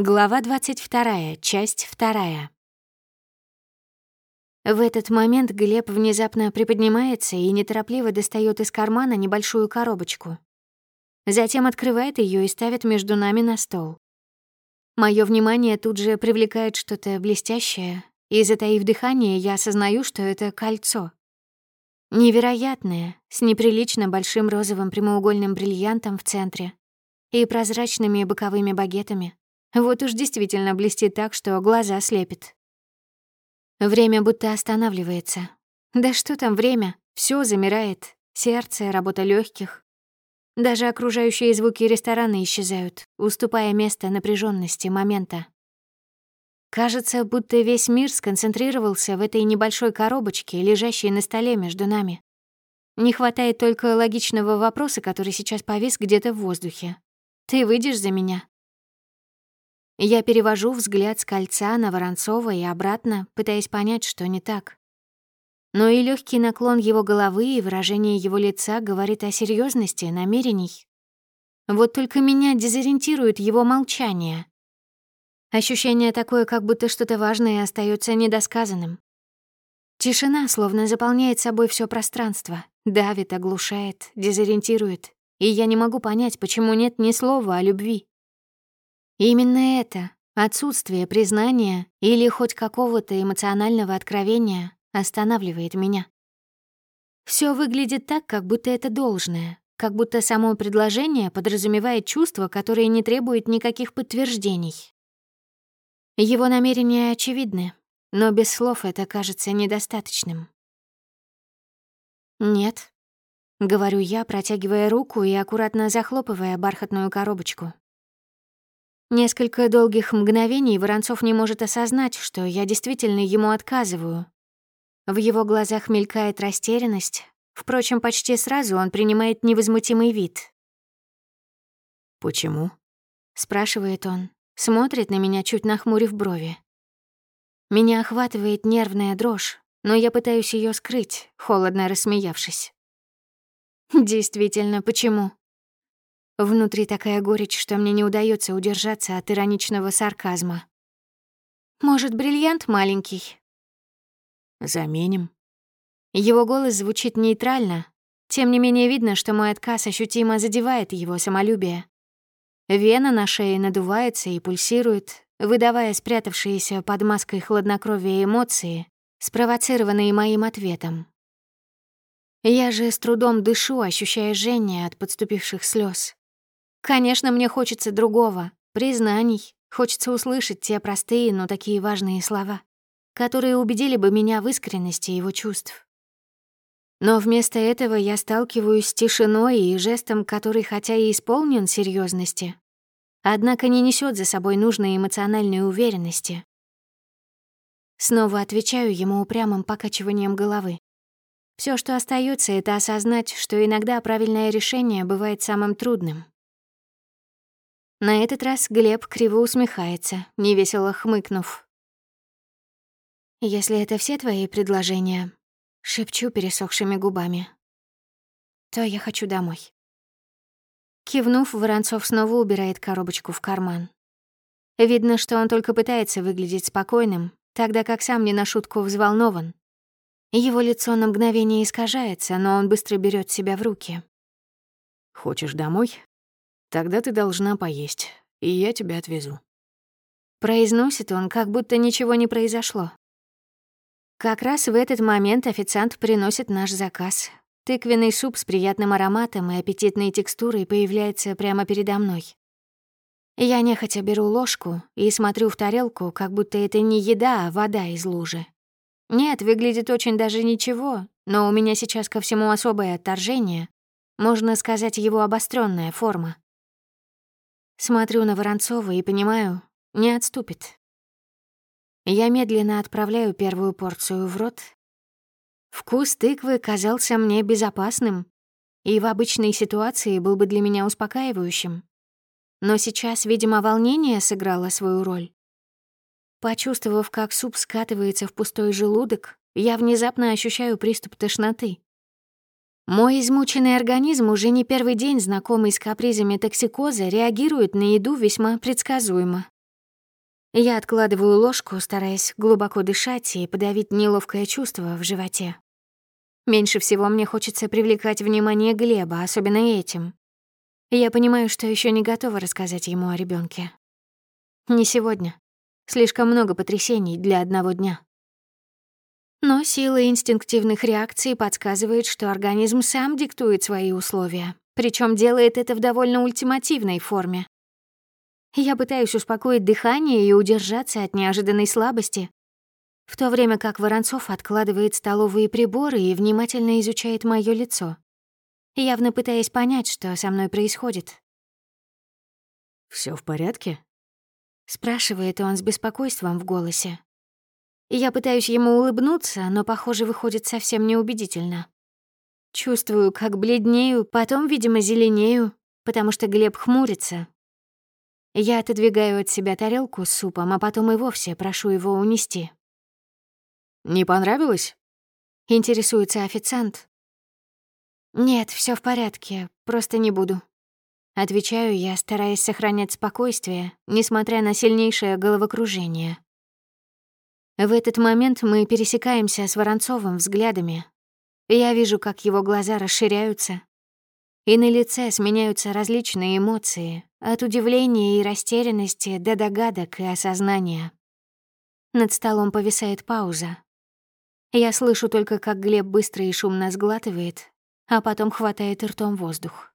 Глава 22, часть 2. В этот момент Глеб внезапно приподнимается и неторопливо достает из кармана небольшую коробочку. Затем открывает ее и ставит между нами на стол. Мое внимание тут же привлекает что-то блестящее, и, затаив дыхание, я осознаю, что это кольцо. Невероятное, с неприлично большим розовым прямоугольным бриллиантом в центре и прозрачными боковыми багетами. Вот уж действительно блестит так, что глаза слепит. Время будто останавливается. Да что там время? Все замирает. Сердце, работа легких. Даже окружающие звуки ресторана исчезают, уступая место напряженности момента. Кажется, будто весь мир сконцентрировался в этой небольшой коробочке, лежащей на столе между нами. Не хватает только логичного вопроса, который сейчас повис где-то в воздухе. «Ты выйдешь за меня?» Я перевожу взгляд с кольца на Воронцова и обратно, пытаясь понять, что не так. Но и легкий наклон его головы и выражение его лица говорит о серьезности намерений. Вот только меня дезориентирует его молчание. Ощущение такое, как будто что-то важное остается недосказанным. Тишина словно заполняет собой все пространство, давит, оглушает, дезориентирует, и я не могу понять, почему нет ни слова о любви. Именно это, отсутствие признания или хоть какого-то эмоционального откровения останавливает меня. Все выглядит так, как будто это должное, как будто само предложение подразумевает чувство, которое не требует никаких подтверждений. Его намерения очевидны, но без слов это кажется недостаточным. «Нет», — говорю я, протягивая руку и аккуратно захлопывая бархатную коробочку. Несколько долгих мгновений Воронцов не может осознать, что я действительно ему отказываю. В его глазах мелькает растерянность. Впрочем, почти сразу он принимает невозмутимый вид. «Почему?» — спрашивает он, смотрит на меня, чуть нахмурив брови. Меня охватывает нервная дрожь, но я пытаюсь ее скрыть, холодно рассмеявшись. «Действительно, почему?» Внутри такая горечь, что мне не удается удержаться от ироничного сарказма. «Может, бриллиант маленький?» «Заменим». Его голос звучит нейтрально, тем не менее видно, что мой отказ ощутимо задевает его самолюбие. Вена на шее надувается и пульсирует, выдавая спрятавшиеся под маской хладнокровия эмоции, спровоцированные моим ответом. Я же с трудом дышу, ощущая жжение от подступивших слез. Конечно, мне хочется другого, признаний, хочется услышать те простые, но такие важные слова, которые убедили бы меня в искренности его чувств. Но вместо этого я сталкиваюсь с тишиной и жестом, который хотя и исполнен серьезности, однако не несет за собой нужной эмоциональной уверенности. Снова отвечаю ему упрямым покачиванием головы. Все, что остается, это осознать, что иногда правильное решение бывает самым трудным. На этот раз Глеб криво усмехается, невесело хмыкнув. «Если это все твои предложения», — шепчу пересохшими губами, «то я хочу домой». Кивнув, Воронцов снова убирает коробочку в карман. Видно, что он только пытается выглядеть спокойным, тогда как сам не на шутку взволнован. Его лицо на мгновение искажается, но он быстро берет себя в руки. «Хочешь домой?» Тогда ты должна поесть, и я тебя отвезу». Произносит он, как будто ничего не произошло. Как раз в этот момент официант приносит наш заказ. Тыквенный суп с приятным ароматом и аппетитной текстурой появляется прямо передо мной. Я нехотя беру ложку и смотрю в тарелку, как будто это не еда, а вода из лужи. Нет, выглядит очень даже ничего, но у меня сейчас ко всему особое отторжение. Можно сказать, его обостренная форма. Смотрю на Воронцова и понимаю, не отступит. Я медленно отправляю первую порцию в рот. Вкус тыквы казался мне безопасным и в обычной ситуации был бы для меня успокаивающим. Но сейчас, видимо, волнение сыграло свою роль. Почувствовав, как суп скатывается в пустой желудок, я внезапно ощущаю приступ тошноты. Мой измученный организм, уже не первый день знакомый с капризами токсикоза, реагирует на еду весьма предсказуемо. Я откладываю ложку, стараясь глубоко дышать и подавить неловкое чувство в животе. Меньше всего мне хочется привлекать внимание Глеба, особенно этим. Я понимаю, что еще не готова рассказать ему о ребенке. Не сегодня. Слишком много потрясений для одного дня. Но сила инстинктивных реакций подсказывает, что организм сам диктует свои условия, причем делает это в довольно ультимативной форме. Я пытаюсь успокоить дыхание и удержаться от неожиданной слабости, в то время как Воронцов откладывает столовые приборы и внимательно изучает мое лицо, явно пытаясь понять, что со мной происходит. Все в порядке?» — спрашивает он с беспокойством в голосе. Я пытаюсь ему улыбнуться, но, похоже, выходит совсем неубедительно. Чувствую, как бледнею, потом, видимо, зеленею, потому что Глеб хмурится. Я отодвигаю от себя тарелку с супом, а потом и вовсе прошу его унести. «Не понравилось?» — интересуется официант. «Нет, все в порядке, просто не буду». Отвечаю я, стараясь сохранять спокойствие, несмотря на сильнейшее головокружение. В этот момент мы пересекаемся с Воронцовым взглядами, я вижу, как его глаза расширяются, и на лице сменяются различные эмоции, от удивления и растерянности до догадок и осознания. Над столом повисает пауза. Я слышу только, как Глеб быстро и шумно сглатывает, а потом хватает ртом воздух.